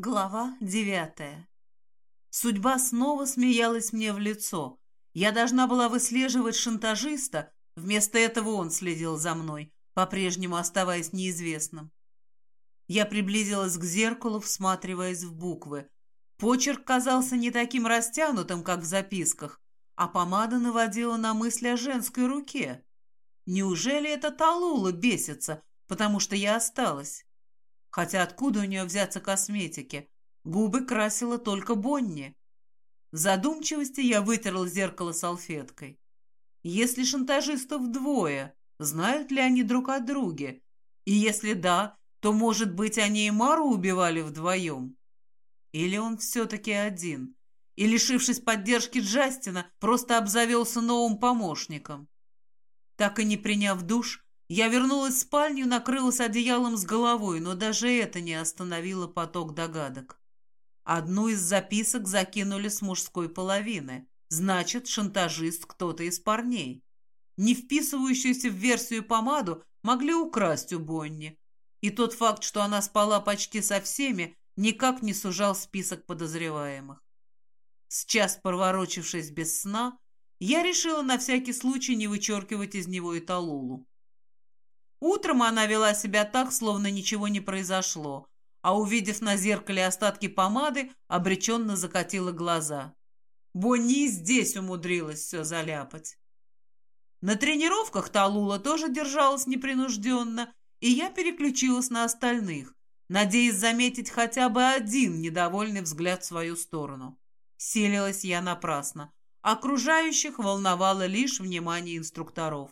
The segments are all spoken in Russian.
Глава девятая. Судьба снова смеялась мне в лицо. Я должна была выслеживать шантажиста, вместо этого он следил за мной, по-прежнему оставаясь неизвестным. Я приблизилась к зеркалу, всматриваясь в буквы. Почерк казался не таким растянутым, как в записках, а помада наводила на мысли о женской руке. Неужели это Талула бесится, потому что я осталась? Хотя откуда у нее взяться косметики? Губы красила только Бонни. В задумчивости я вытерла зеркало салфеткой. Если шантажистов двое, знают ли они друг о друге? И если да, то, может быть, они и Мару убивали вдвоем? Или он все-таки один? И, лишившись поддержки Джастина, просто обзавелся новым помощником? Так и не приняв душ, я вернулась в спальню, накрылась одеялом с головой, но даже это не остановило поток догадок. Одну из записок закинули с мужской половины. Значит, шантажист кто-то из парней. Не вписывающуюся в версию помаду могли украсть у Бонни. И тот факт, что она спала почти со всеми, никак не сужал список подозреваемых. Сейчас, проворочившись без сна, я решила на всякий случай не вычеркивать из него и Талулу. Утром она вела себя так, словно ничего не произошло, а увидев на зеркале остатки помады, обреченно закатила глаза. Бонни здесь умудрилась все заляпать. На тренировках Талула тоже держалась непринужденно, и я переключилась на остальных, надеясь заметить хотя бы один недовольный взгляд в свою сторону. Селилась я напрасно. Окружающих волновало лишь внимание инструкторов.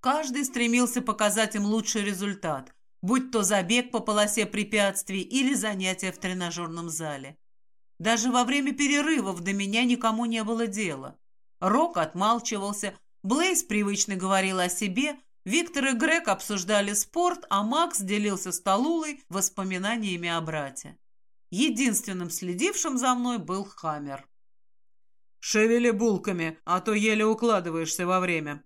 Каждый стремился показать им лучший результат, будь то забег по полосе препятствий или занятия в тренажерном зале. Даже во время перерывов до меня никому не было дела. Рок отмалчивался, Блейз привычно говорил о себе, Виктор и Грег обсуждали спорт, а Макс делился с Талулой воспоминаниями о брате. Единственным следившим за мной был Хаммер. «Шевели булками, а то еле укладываешься во время»,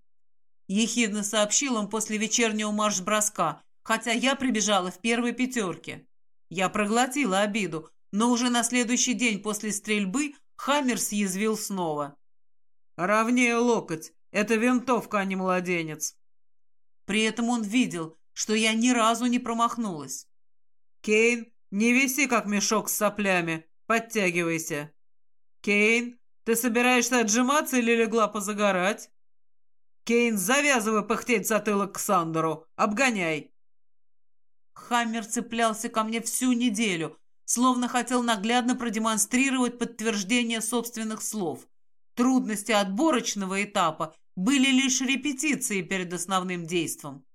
Ехидно сообщил он после вечернего марш-броска, хотя я прибежала в первой пятерке. Я проглотила обиду, но уже на следующий день после стрельбы Хаммер съязвил снова. «Ровнее локоть. Это винтовка, а не младенец». При этом он видел, что я ни разу не промахнулась. «Кейн, не виси, как мешок с соплями. Подтягивайся». «Кейн, ты собираешься отжиматься или легла позагорать?» Кейн, завязывай пыхтеть затылок к Сандеру. Обгоняй. Хаммер цеплялся ко мне всю неделю, словно хотел наглядно продемонстрировать подтверждение собственных слов. Трудности отборочного этапа были лишь репетицией перед основным действом.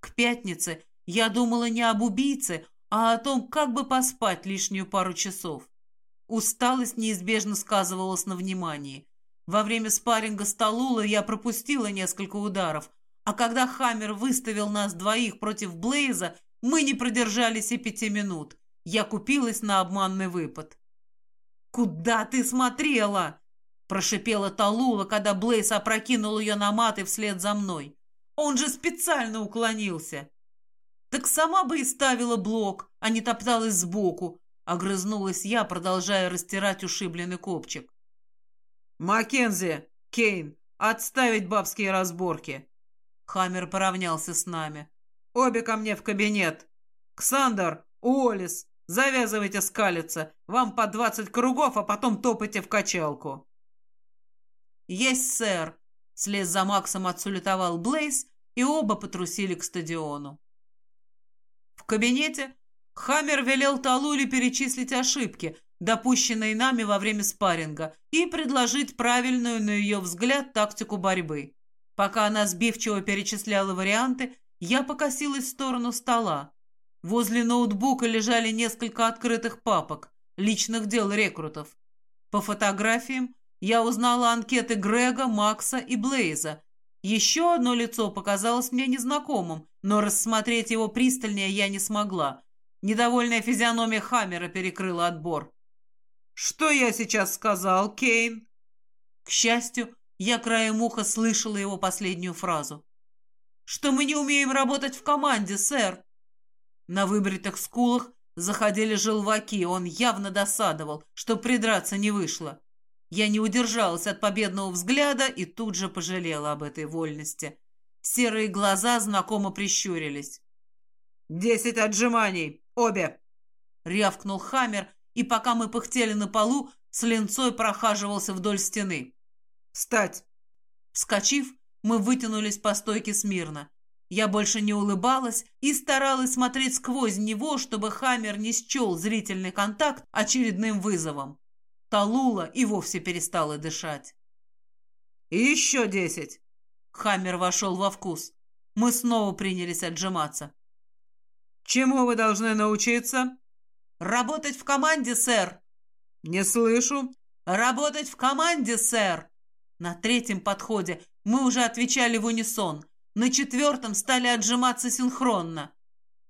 К пятнице я думала не об убийце, а о том, как бы поспать лишнюю пару часов. Усталость неизбежно сказывалась на внимании. Во время спарринга с Талулой я пропустила несколько ударов, а когда Хаммер выставил нас двоих против Блейза, мы не продержались и пяти минут. Я купилась на обманный выпад. «Куда ты смотрела?» – прошипела Талула, когда Блейз опрокинул ее на маты вслед за мной. «Он же специально уклонился!» «Так сама бы и ставила блок, а не топталась сбоку», – огрызнулась я, продолжая растирать ушибленный копчик. «Маккензи! Кейн! Отставить бабские разборки!» Хаммер поравнялся с нами. «Обе ко мне в кабинет! Ксандер! Уоллес! Завязывайте скалиться! Вам по двадцать кругов, а потом топайте в качалку!» «Есть, сэр!» Слез за Максом отсулетовал Блейз, и оба потрусили к стадиону. В кабинете Хаммер велел Талуле перечислить ошибки, допущенные нами во время спарринга, и предложить правильную, на ее взгляд, тактику борьбы. Пока она сбивчиво перечисляла варианты, я покосилась в сторону стола. Возле ноутбука лежали несколько открытых папок, личных дел рекрутов. По фотографиям я узнала анкеты Грега, Макса и Блейза. Еще одно лицо показалось мне незнакомым, но рассмотреть его пристальнее я не смогла. Недовольная физиономия Хаммера перекрыла отбор. «Что я сейчас сказал, Кейн?» К счастью, я краем уха слышала его последнюю фразу. «Что мы не умеем работать в команде, сэр!» На выбритых скулах Заходили желваки, он явно досадовал, что придраться не вышло. Я не удержалась от победного взгляда и тут же пожалела об этой вольности. Серые глаза знакомо прищурились. «Десять отжиманий! Обе!» Рявкнул Хаммер, и пока мы пыхтели на полу, с линцой прохаживался вдоль стены. «Встать!» Вскочив, мы вытянулись по стойке смирно. Я больше не улыбалась и старалась смотреть сквозь него, чтобы Хаммер не счел зрительный контакт очередным вызовом. Талула и вовсе перестала дышать. «И еще десять!» Хаммер вошел во вкус. Мы снова принялись отжиматься. «Чему вы должны научиться?» «Работать в команде, сэр!» «Не слышу!» «Работать в команде, сэр!» На третьем подходе мы уже отвечали в унисон. На четвертом стали отжиматься синхронно.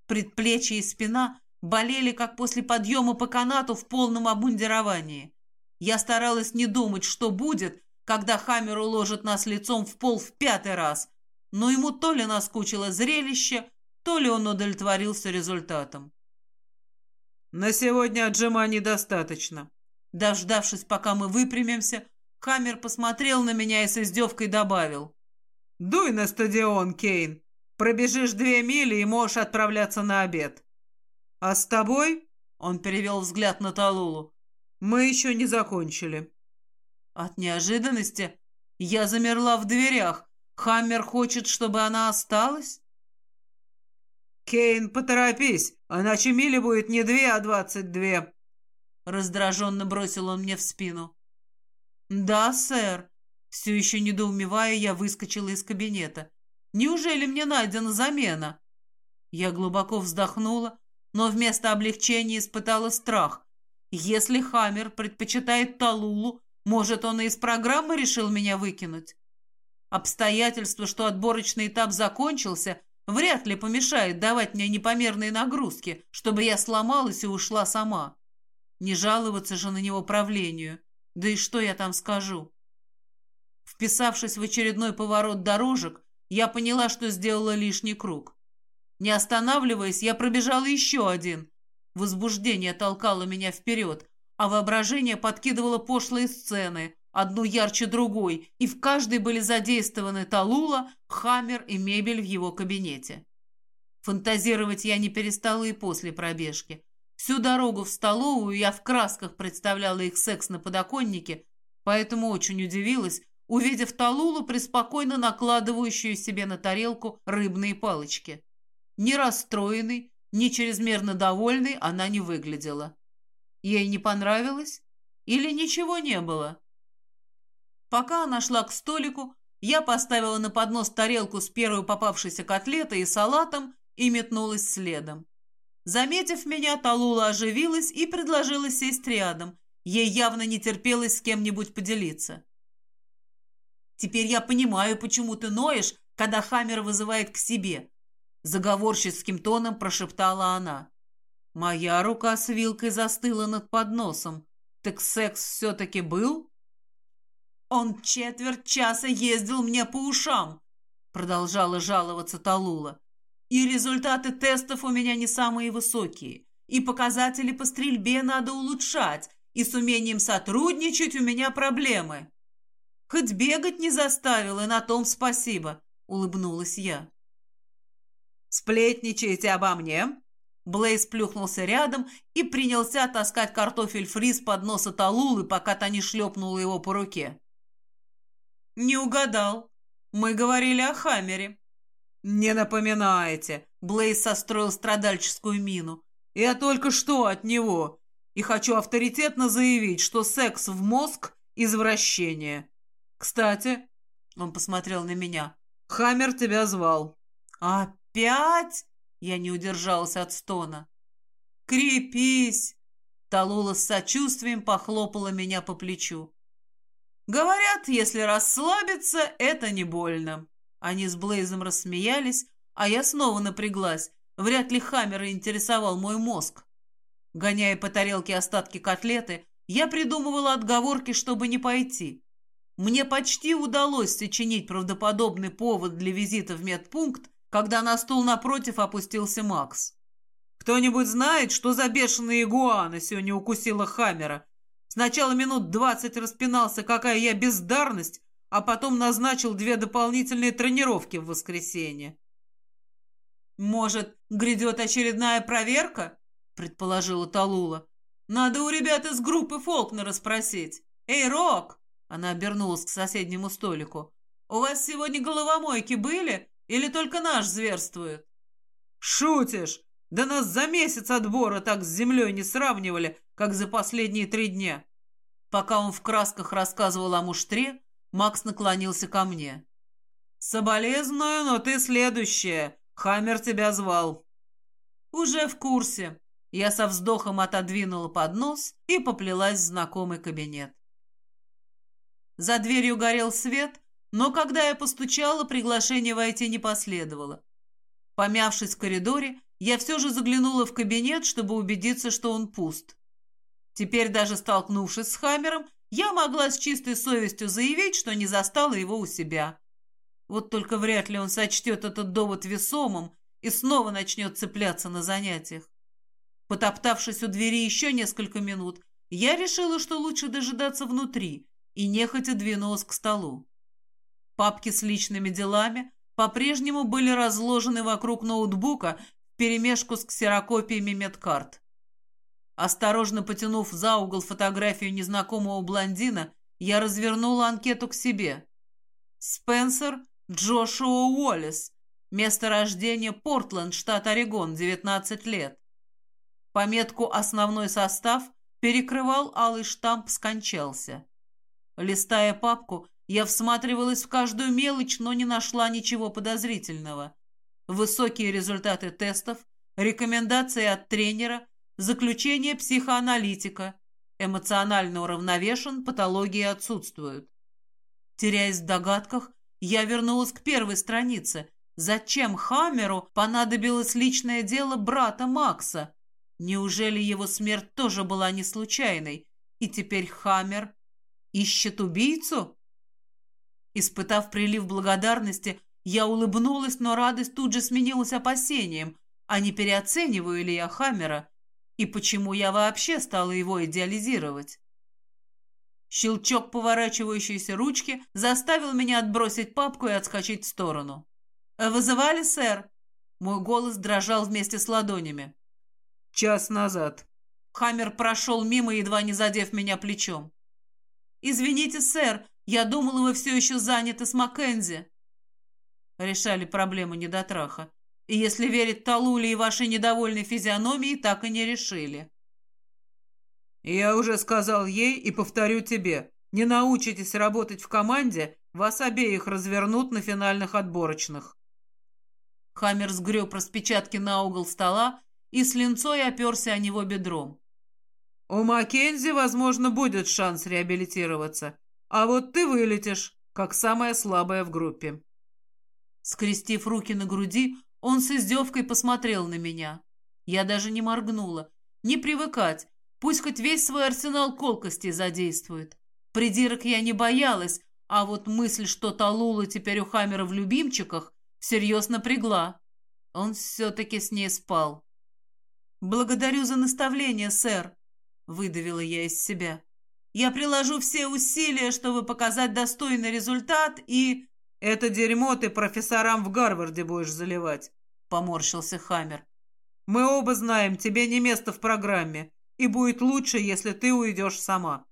Предплечья и спина болели, как после подъема по канату в полном обмундировании. Я старалась не думать, что будет, когда Хаммер уложит нас лицом в пол в пятый раз, но ему то ли наскучило зрелище, то ли он удовлетворился результатом. «На сегодня отжиманий достаточно». Дождавшись, пока мы выпрямимся, Хаммер посмотрел на меня и с издевкой добавил. «Дуй на стадион, Кейн. Пробежишь две мили и можешь отправляться на обед. А с тобой...» — он перевел взгляд на Талулу. «Мы еще не закончили». От неожиданности я замерла в дверях. Хаммер хочет, чтобы она осталась? «Кейн, поторопись, иначе мили будет не две, а двадцать две!» Раздраженно бросил он мне в спину. «Да, сэр». Все еще недоумевая, я выскочила из кабинета. «Неужели мне найдена замена?» Я глубоко вздохнула, но вместо облегчения испытала страх. Если Хаммер предпочитает Талулу, может, он и из программы решил меня выкинуть? Обстоятельство, что отборочный этап закончился, вряд ли помешает давать мне непомерные нагрузки, чтобы я сломалась и ушла сама. Не жаловаться же на него правлению. Да и что я там скажу? Вписавшись в очередной поворот дорожек, я поняла, что сделала лишний круг. Не останавливаясь, я пробежала еще один. Возбуждение толкало меня вперед, а воображение подкидывало пошлые сцены, одну ярче другой, и в каждой были задействованы Талула, Хаммер и мебель в его кабинете. Фантазировать я не перестала и после пробежки. Всю дорогу в столовую я в красках представляла их секс на подоконнике, поэтому очень удивилась, увидев Талулу, преспокойно накладывающую себе на тарелку рыбные палочки. Ни расстроенной, ни чрезмерно довольной она не выглядела. Ей не понравилось? Или ничего не было? Пока она шла к столику, я поставила на поднос тарелку с первой попавшейся котлетой и салатом и метнулась следом. Заметив меня, Талула оживилась и предложила сесть рядом. Ей явно не терпелось с кем-нибудь поделиться. «Теперь я понимаю, почему ты ноешь, когда Хаммер вызывает к себе», заговорческим тоном прошептала она. Моя рука с вилкой застыла над подносом. Так секс все-таки был? Он четверть часа ездил мне по ушам, продолжала жаловаться Талула. И результаты тестов у меня не самые высокие. И показатели по стрельбе надо улучшать. И с умением сотрудничать у меня проблемы. Хоть бегать не заставил, и на том спасибо, улыбнулась я. «Сплетничаете обо мне?» Блейз плюхнулся рядом и принялся таскать картофель фри с подноса Талулы, пока та не шлепнула его по руке. «Не угадал. Мы говорили о Хаммере». «Не напоминаете!» Блейз состроил страдальческую мину. «Я только что от него, и хочу авторитетно заявить, что секс в мозг – извращение. Кстати...» Он посмотрел на меня. «Хаммер тебя звал». «Опять?» Я не удержался от стона. «Крепись!» Талула с сочувствием похлопала меня по плечу. «Говорят, если расслабиться, это не больно». Они с Блейзом рассмеялись, а я снова напряглась. Вряд ли Хаммера интересовал мой мозг. Гоняя по тарелке остатки котлеты, я придумывала отговорки, чтобы не пойти. Мне почти удалось сочинить правдоподобный повод для визита в медпункт, когда на стул напротив опустился Макс. Кто-нибудь знает, что за бешеная игуана сегодня укусила Хаммера? Сначала минут двадцать распинался, какая я бездарность, а потом назначил две дополнительные тренировки в воскресенье. «Может, грядет очередная проверка?» — предположила Талула. «Надо у ребят из группы Фолкнера спросить. Эй, Рок!» — она обернулась к соседнему столику. «У вас сегодня головомойки были или только наш зверствует?» «Шутишь? Да нас за месяц отбора так с землей не сравнивали, как за последние три дня». Пока он в красках рассказывал о муштре, Макс наклонился ко мне. «Соболезную, но ты следующая. Хаммер тебя звал». «Уже в курсе». Я со вздохом отодвинула поднос и поплелась в знакомый кабинет. За дверью горел свет, но когда я постучала, приглашение войти не последовало. Помявшись в коридоре, я все же заглянула в кабинет, чтобы убедиться, что он пуст. Теперь, даже столкнувшись с Хаммером, я могла с чистой совестью заявить, что не застала его у себя. Вот только вряд ли он сочтет этот довод весомым и снова начнет цепляться на занятиях. Потоптавшись у двери еще несколько минут, я решила, что лучше дожидаться внутри, и нехотя двинулась к столу. Папки с личными делами по-прежнему были разложены вокруг ноутбука в перемешку с ксерокопиями медкарт. Осторожно потянув за угол фотографию незнакомого блондина, я развернула анкету к себе. Спенсер Джошуа Уоллес. Место рождения Портленд, штат Орегон, 19 лет. Пометку «Основной состав» перекрывал алый штамп «Скончался». Листая папку, я всматривалась в каждую мелочь, но не нашла ничего подозрительного. Высокие результаты тестов, рекомендации от тренера, заключение психоаналитика. Эмоционально уравновешен, патологии отсутствуют. Теряясь в догадках, я вернулась к первой странице. Зачем Хаммеру понадобилось личное дело брата Макса? Неужели его смерть тоже была не случайной? И теперь Хаммер ищет убийцу? Испытав прилив благодарности, я улыбнулась, но радость тут же сменилась опасением. А не переоцениваю ли я Хаммера? И почему я вообще стала его идеализировать? Щелчок поворачивающейся ручки заставил меня отбросить папку и отскочить в сторону. «Вызывали, сэр?» Мой голос дрожал вместе с ладонями. «Час назад». Хаммер прошел мимо, едва не задев меня плечом. «Извините, сэр, я думала, вы все еще заняты с Маккензи». Решали проблему недотраха. И если верить Талуле и вашей недовольной физиономии, так и не решили. Я уже сказал ей и повторю тебе. Не научитесь работать в команде, вас обеих развернут на финальных отборочных. Хаммер сгреб распечатки на угол стола и с линцой оперся о него бедром. У Маккензи, возможно, будет шанс реабилитироваться, а вот ты вылетишь, как самая слабая в группе. Скрестив руки на груди, он с издевкой посмотрел на меня. Я даже не моргнула. Не привыкать. Пусть хоть весь свой арсенал колкостей задействует. Придирок я не боялась, а вот мысль, что Талула теперь у Хаммера в любимчиках, всерьез напрягла. Он все-таки с ней спал. «Благодарю за наставление, сэр», — выдавила я из себя. «Я приложу все усилия, чтобы показать достойный результат и...» «Это дерьмо ты профессорам в Гарварде будешь заливать», — поморщился Хаммер. «Мы оба знаем, тебе не место в программе, и будет лучше, если ты уйдешь сама».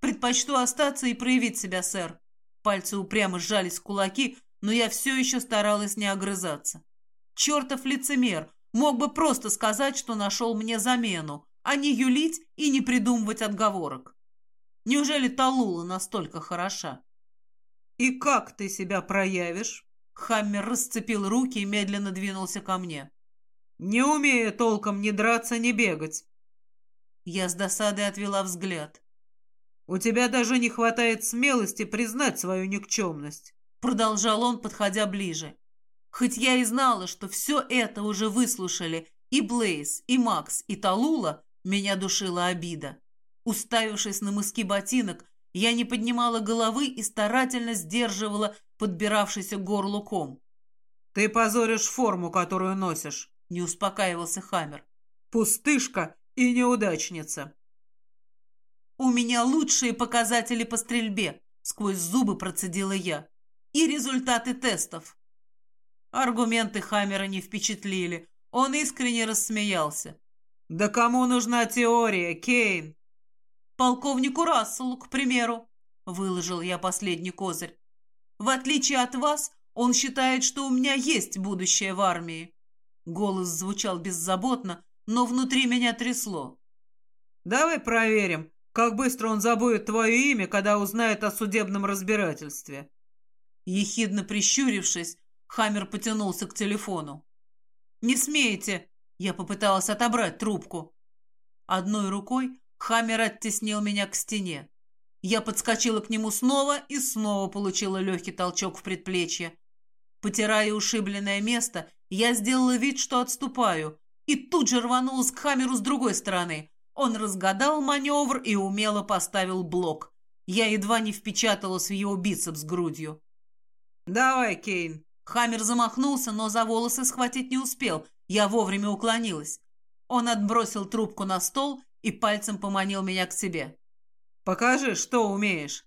«Предпочту остаться и проявить себя, сэр». Пальцы упрямо сжались в кулаки, но я все еще старалась не огрызаться. «Чертов лицемер! Мог бы просто сказать, что нашел мне замену, а не юлить и не придумывать отговорок. Неужели Талула настолько хороша?» «И как ты себя проявишь?» Хаммер расцепил руки и медленно двинулся ко мне. «Не умея толком ни драться, ни бегать». Я с досадой отвела взгляд. «У тебя даже не хватает смелости признать свою никчемность», продолжал он, подходя ближе. Хоть я и знала, что все это уже выслушали и Блейз, и Макс, и Талула, меня душила обида. Уставившись на мыски ботинок, я не поднимала головы и старательно сдерживала подбиравшийся горлу ком. «Ты позоришь форму, которую носишь», — не успокаивался Хаммер. пустышка и неудачница. «У меня лучшие показатели по стрельбе», — сквозь зубы процедила я. «И результаты тестов». Аргументы Хаммера не впечатлили. Он искренне рассмеялся. «Да кому нужна теория, Кейн?» «Полковнику Расселу, к примеру», — выложил я последний козырь. «В отличие от вас, он считает, что у меня есть будущее в армии». Голос звучал беззаботно, но внутри меня трясло. «Давай проверим, как быстро он забудет твое имя, когда узнает о судебном разбирательстве?» Ехидно прищурившись, Хаммер потянулся к телефону. «Не смейте!» Я попыталась отобрать трубку. Одной рукой Хаммер оттеснил меня к стене. Я подскочила к нему снова и снова получила легкий толчок в предплечье. Потирая ушибленное место, я сделала вид, что отступаю, и тут же рванулась к Хаммеру с другой стороны. Он разгадал маневр и умело поставил блок. Я едва не впечаталась в его бицепс грудью. «Давай, Кейн!» Хаммер замахнулся, но за волосы схватить не успел. Я вовремя уклонилась. Он отбросил трубку на стол и пальцем поманил меня к себе. «Покажи, что умеешь!»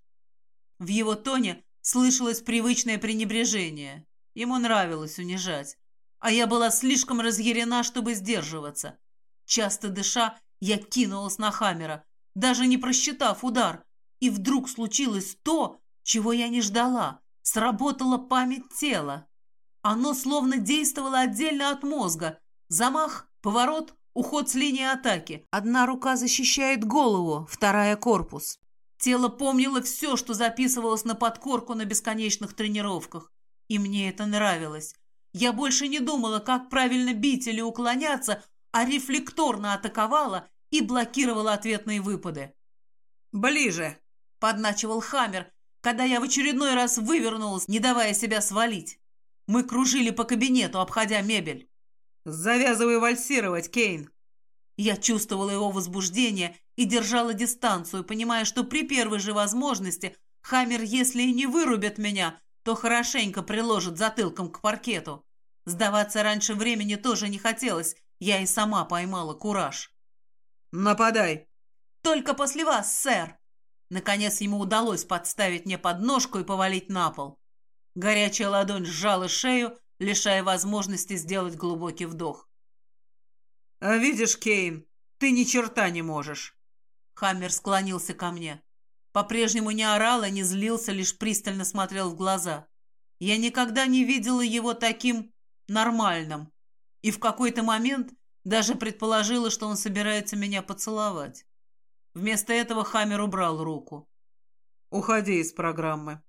В его тоне слышалось привычное пренебрежение. Ему нравилось унижать. А я была слишком разъярена, чтобы сдерживаться. Часто дыша, я кинулась на Хаммера, даже не просчитав удар. И вдруг случилось то, чего я не ждала. Сработала память тела. Оно словно действовало отдельно от мозга. Замах, поворот, уход с линии атаки. Одна рука защищает голову, вторая — корпус. Тело помнило все, что записывалось на подкорку на бесконечных тренировках. И мне это нравилось. Я больше не думала, как правильно бить или уклоняться, а рефлекторно атаковала и блокировала ответные выпады. «Ближе!» — подначивал Хаммер, когда я в очередной раз вывернулась, не давая себя свалить. Мы кружили по кабинету, обходя мебель. «Завязывай вальсировать, Кейн!» Я чувствовала его возбуждение и держала дистанцию, понимая, что при первой же возможности Хаммер, если и не вырубит меня, то хорошенько приложит затылком к паркету. Сдаваться раньше времени тоже не хотелось, я и сама поймала кураж. «Нападай!» «Только после вас, сэр!» Наконец ему удалось подставить мне подножку и повалить на пол. Горячая ладонь сжала шею, лишая возможности сделать глубокий вдох. «А видишь, Кейн, ты ни черта не можешь!» Хаммер склонился ко мне. По-прежнему не орал и не злился, лишь пристально смотрел в глаза. Я никогда не видела его таким нормальным. И в какой-то момент даже предположила, что он собирается меня поцеловать. Вместо этого Хаммер убрал руку. «Уходи из программы».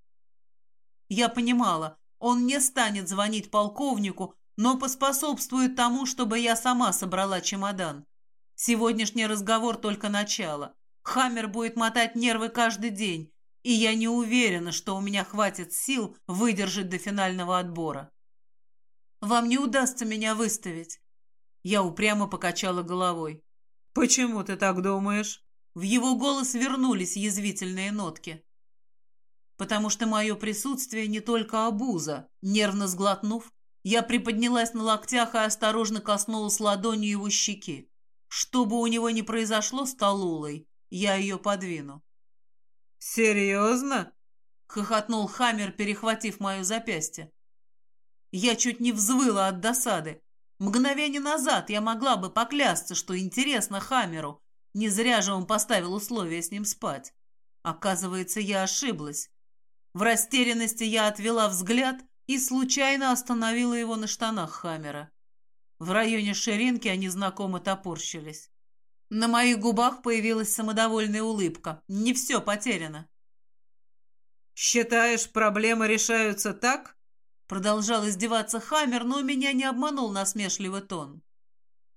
Я понимала, он не станет звонить полковнику, но поспособствует тому, чтобы я сама собрала чемодан. Сегодняшний разговор только начало. Хаммер будет мотать нервы каждый день, и я не уверена, что у меня хватит сил выдержать до финального отбора. Вам не удастся меня выставить. Я упрямо покачала головой. «Почему ты так думаешь?» В его голос вернулись язвительные нотки. «Потому что мое присутствие не только обуза». Нервно сглотнув, я приподнялась на локтях и осторожно коснулась ладонью его щеки. Что бы у него ни произошло с Талулой, я ее подвину. «Серьезно?» — хохотнул Хаммер, перехватив мое запястье. Я чуть не взвыла от досады. Мгновение назад я могла бы поклясться, что интересно Хамеру. Не зря же он поставил условие с ним спать. Оказывается, я ошиблась. В растерянности я отвела взгляд и случайно остановила его на штанах Хамера. В районе ширинки они знакомо топорщились. На моих губах появилась самодовольная улыбка. Не все потеряно. «Считаешь, проблемы решаются так?» Продолжал издеваться Хаммер, но меня не обманул насмешливый тон.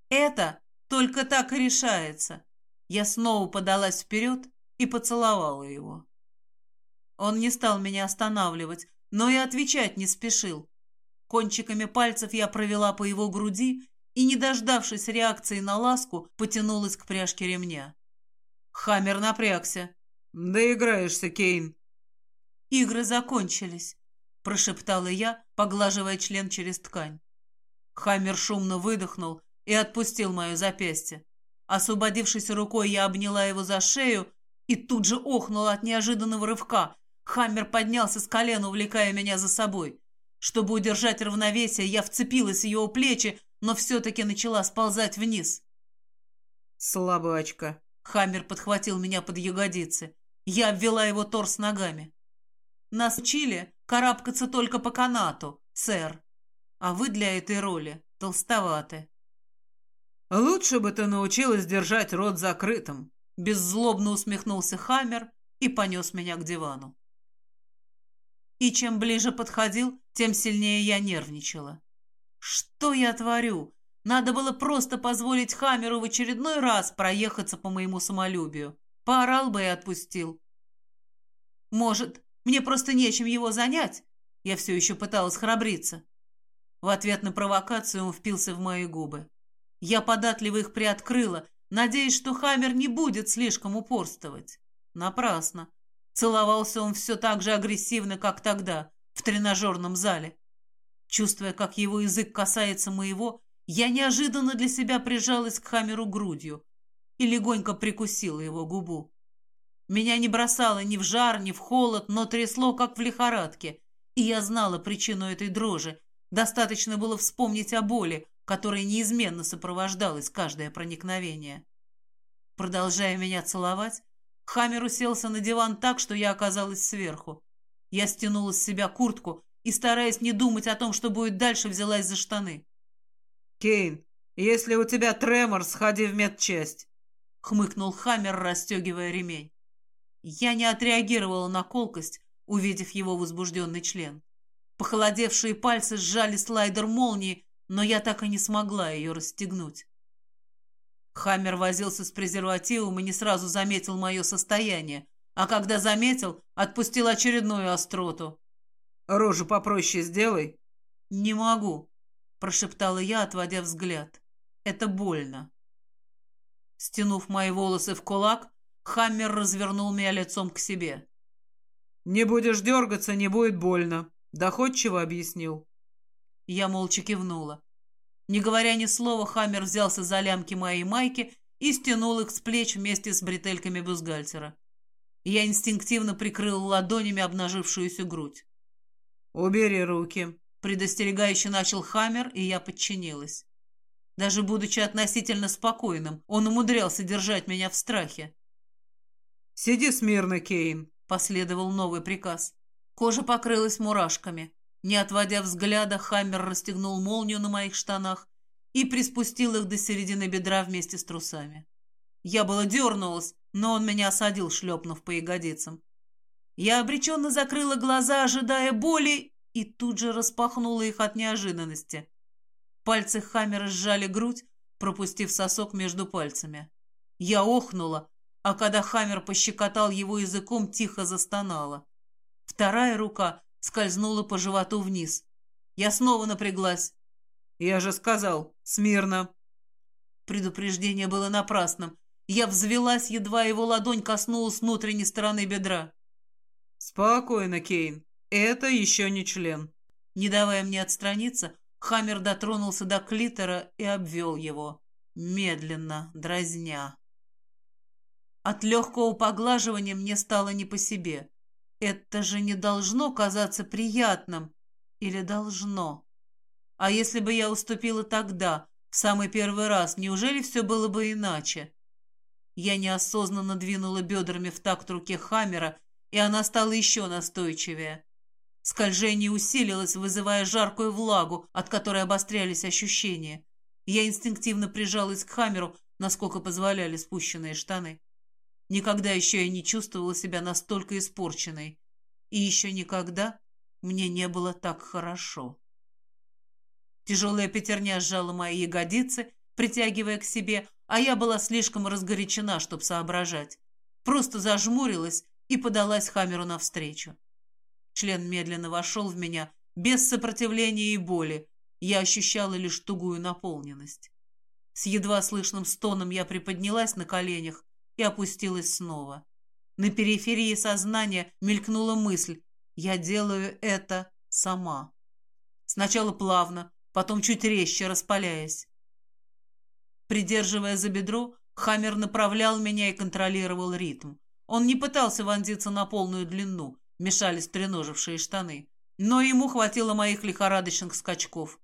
«Это только так и решается». Я снова подалась вперед и поцеловала его. Он не стал меня останавливать, но и отвечать не спешил. Кончиками пальцев я провела по его груди и, не дождавшись реакции на ласку, потянулась к пряжке ремня. Хаммер напрягся. «Доиграешься, Кейн». Игры закончились прошептала я, поглаживая член через ткань. Хаммер шумно выдохнул, и отпустил мое запястье. Освободившись рукой, я обняла его за шею и тут же охнула от неожиданного рывка. Хаммер поднялся с колен, увлекая меня за собой. Чтобы удержать равновесие, я вцепилась в его плечи, но все-таки начала сползать вниз. «Слабачка!» Хаммер подхватил меня под ягодицы. Я обвела его торс ногами. «Нас учили карабкаться только по канату, сэр. А вы для этой роли толстоваты». «Лучше бы ты научилась держать рот закрытым», — беззлобно усмехнулся Хаммер и понес меня к дивану. И чем ближе подходил, тем сильнее я нервничала. Что я творю? Надо было просто позволить Хамеру в очередной раз проехаться по моему самолюбию. Поорал бы и отпустил. Может, мне просто нечем его занять? Я все еще пыталась храбриться. В ответ на провокацию он впился в мои губы. Я податливо их приоткрыла, надеясь, что Хаммер не будет слишком упорствовать. Напрасно. Целовался он все так же агрессивно, как тогда, в тренажерном зале. Чувствуя, как его язык касается моего, я неожиданно для себя прижалась к Хаммеру грудью и легонько прикусила его губу. Меня не бросало ни в жар, ни в холод, но трясло, как в лихорадке, и я знала причину этой дрожи. Достаточно было вспомнить о боли, которой неизменно сопровождалось каждое проникновение. Продолжая меня целовать, Хаммер уселся на диван так, что я оказалась сверху. Я стянула с себя куртку и, стараясь не думать о том, что будет дальше, взялась за штаны. «Кейн, если у тебя тремор, сходи в медчасть», — хмыкнул Хаммер, расстегивая ремень. Я не отреагировала на колкость, увидев его возбужденный член. Похолодевшие пальцы сжали слайдер молнии, но я так и не смогла ее расстегнуть. Хаммер возился с презервативом и не сразу заметил мое состояние, а когда заметил, отпустил очередную остроту. «Рожу попроще сделай». «Не могу», — прошептала я, отводя взгляд. «Это больно». Стянув мои волосы в кулак, Хаммер развернул меня лицом к себе. «Не будешь дергаться, не будет больно», — доходчиво объяснил. Я молча кивнула. Не говоря ни слова, Хаммер взялся за лямки моей майки и стянул их с плеч вместе с бретельками бюстгальтера. Я инстинктивно прикрыл ладонями обнажившуюся грудь. «Убери руки», — предостерегающе начал Хаммер, и я подчинилась. Даже будучи относительно спокойным, он умудрялся держать меня в страхе. «Сиди смирно, Кейн», — последовал новый приказ. Кожа покрылась мурашками. Не отводя взгляда, Хаммер расстегнул молнию на моих штанах и приспустил их до середины бедра вместе с трусами. Я было дернулась, но он меня осадил, шлепнув по ягодицам. Я обреченно закрыла глаза, ожидая боли, и тут же распахнула их от неожиданности. Пальцы Хаммера сжали грудь, пропустив сосок между пальцами. Я охнула, а когда Хаммер пощекотал его языком, тихо застонала. Вторая рука скользнула по животу вниз. Я снова напряглась. «Я же сказал, смирно!» Предупреждение было напрасным. Я взвелась, едва его ладонь коснулась внутренней стороны бедра. «Спокойно, Кейн. Это еще не член». Не давая мне отстраниться, Хаммер дотронулся до клитора и обвел его. Медленно, дразня. От легкого поглаживания мне стало не по себе. Это же не должно казаться приятным. Или должно? А если бы я уступила тогда, в самый первый раз, неужели все было бы иначе? Я неосознанно двинула бедрами в такт руке Хаммера, и она стала еще настойчивее. Скольжение усилилось, вызывая жаркую влагу, от которой обострялись ощущения. Я инстинктивно прижалась к Хаммеру, насколько позволяли спущенные штаны. Никогда еще я не чувствовала себя настолько испорченной. И еще никогда мне не было так хорошо. Тяжелая пятерня сжала мои ягодицы, притягивая к себе, а я была слишком разгорячена, чтобы соображать. Просто зажмурилась и подалась Хамеру навстречу. Член медленно вошел в меня, без сопротивления и боли. Я ощущала лишь тугую наполненность. С едва слышным стоном я приподнялась на коленях и опустилась снова. На периферии сознания мелькнула мысль «Я делаю это сама». Сначала плавно, потом чуть резче распаляясь. Придерживая за бедро, Хаммер направлял меня и контролировал ритм. Он не пытался вонзиться на полную длину, мешались треножившие штаны. Но ему хватило моих лихорадочных скачков.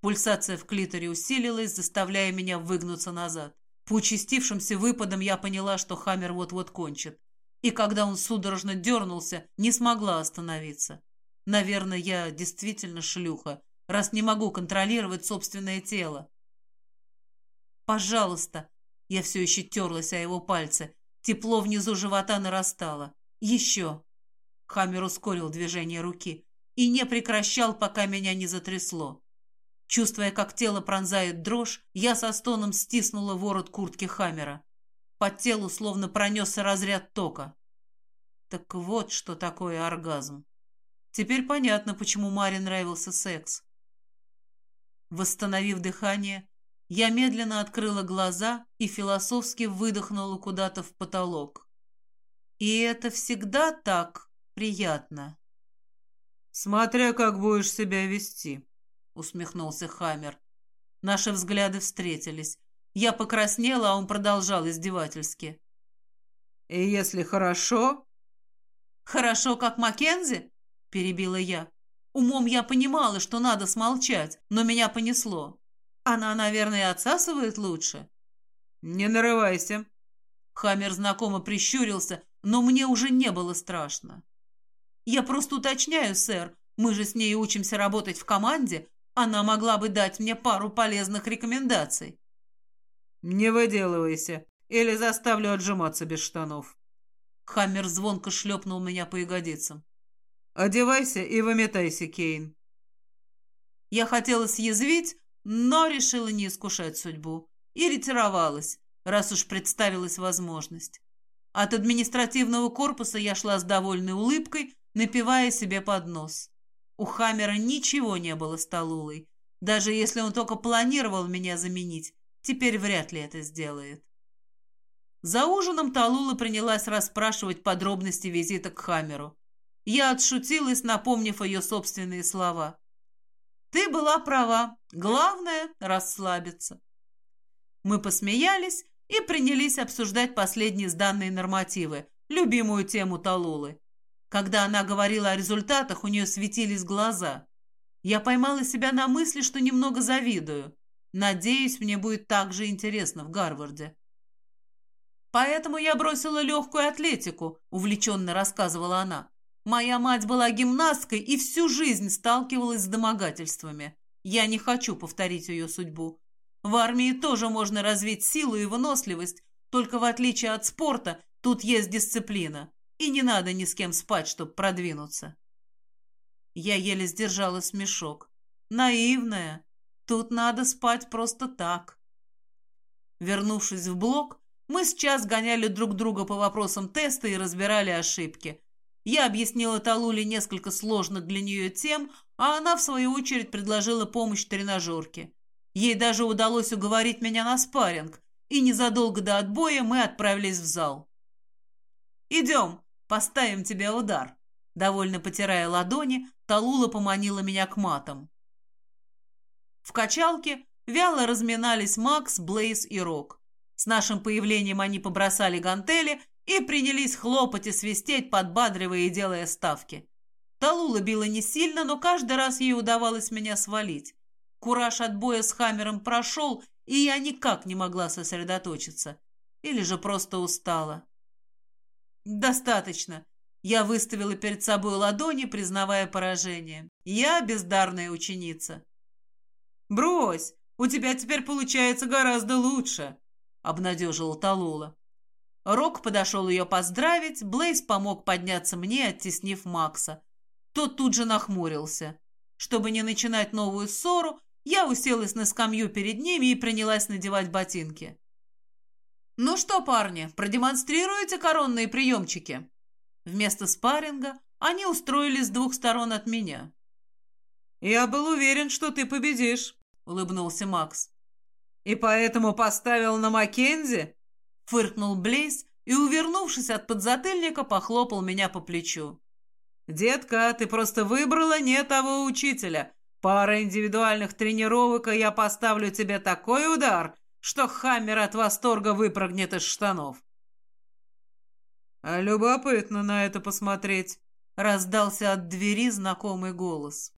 Пульсация в клиторе усилилась, заставляя меня выгнуться назад. По участившимся выпадам я поняла, что Хаммер вот-вот кончит. И когда он судорожно дернулся, не смогла остановиться. Наверное, я действительно шлюха, раз не могу контролировать собственное тело. «Пожалуйста!» Я все еще терлась о его пальцы. Тепло внизу живота нарастало. «Еще!» Хаммер ускорил движение руки и не прекращал, пока меня не затрясло. Чувствуя, как тело пронзает дрожь, я со стоном стиснула ворот куртки Хаммера. По телу словно пронесся разряд тока. Так вот, что такое оргазм. Теперь понятно, почему Маре нравился секс. Восстановив дыхание, я медленно открыла глаза и философски выдохнула куда-то в потолок. И это всегда так приятно. «Смотря как будешь себя вести», — усмехнулся Хаммер. Наши взгляды встретились. Я покраснела, а он продолжал издевательски. «И если хорошо...» «Хорошо, как Маккензи?» — перебила я. Умом я понимала, что надо смолчать, но меня понесло. Она, наверное, отсасывает лучше. Не нарывайся. Хаммер знакомо прищурился, но мне уже не было страшно. Я просто уточняю, сэр. Мы же с ней учимся работать в команде. Она могла бы дать мне пару полезных рекомендаций. Не выделывайся, или заставлю отжиматься без штанов. Хаммер звонко шлепнул меня по ягодицам. «Одевайся и выметайся, Кейн». Я хотела съязвить, но решила не искушать судьбу и ретировалась, раз уж представилась возможность. От административного корпуса я шла с довольной улыбкой, напивая себе под нос. У Хаммера ничего не было с Талулой. Даже если он только планировал меня заменить, теперь вряд ли это сделает. За ужином Талула принялась расспрашивать подробности визита к Хаммеру. Я отшутилась, напомнив ее собственные слова. «Ты была права. Главное — расслабиться». Мы посмеялись и принялись обсуждать последние сданные нормативы, любимую тему Талулы. Когда она говорила о результатах, у нее светились глаза. Я поймала себя на мысли, что немного завидую. Надеюсь, мне будет так же интересно в Гарварде. Поэтому я бросила легкую атлетику, увлеченно рассказывала она. Моя мать была гимнасткой и всю жизнь сталкивалась с домогательствами. Я не хочу повторить ее судьбу. В армии тоже можно развить силу и выносливость, только в отличие от спорта тут есть дисциплина, и не надо ни с кем спать, чтобы продвинуться. Я еле сдержала смешок. Наивная. Тут надо спать просто так. Вернувшись в блок, мы сейчас гоняли друг друга по вопросам теста и разбирали ошибки. Я объяснила Талуле несколько сложных для нее тем, а она, в свою очередь, предложила помощь тренажерке. Ей даже удалось уговорить меня на спарринг, и незадолго до отбоя мы отправились в зал. «Идем, поставим тебе удар». Довольно потирая ладони, Талула поманила меня к матам. В качалке вяло разминались Макс, Блейз и Рок. С нашим появлением они побросали гантели и принялись хлопать и свистеть, подбадривая и делая ставки. Талула била не сильно, но каждый раз ей удавалось меня свалить. Кураж от боя с Хаммером прошел, и я никак не могла сосредоточиться. Или же просто устала. «Достаточно». Я выставила перед собой ладони, признавая поражение. «Я бездарная ученица». «Брось, у тебя теперь получается гораздо лучше», — обнадежила Талула. Рок подошел ее поздравить, Блейз помог подняться мне, оттеснив Макса. Тот тут же нахмурился. Чтобы не начинать новую ссору, я уселась на скамью перед ними и принялась надевать ботинки. «Ну что, парни, продемонстрируете коронные приемчики?» Вместо спарринга они устроились с двух сторон от меня. «Я был уверен, что ты победишь», — улыбнулся Макс. «И поэтому поставил на Маккензи?» Фыркнул Блейз и, увернувшись от подзатыльника, похлопал меня по плечу. «Детка, ты просто выбрала не того учителя. Пара индивидуальных тренировок, и я поставлю тебе такой удар, что Хаммер от восторга выпрыгнет из штанов. «А любопытно на это посмотреть», — раздался от двери знакомый голос.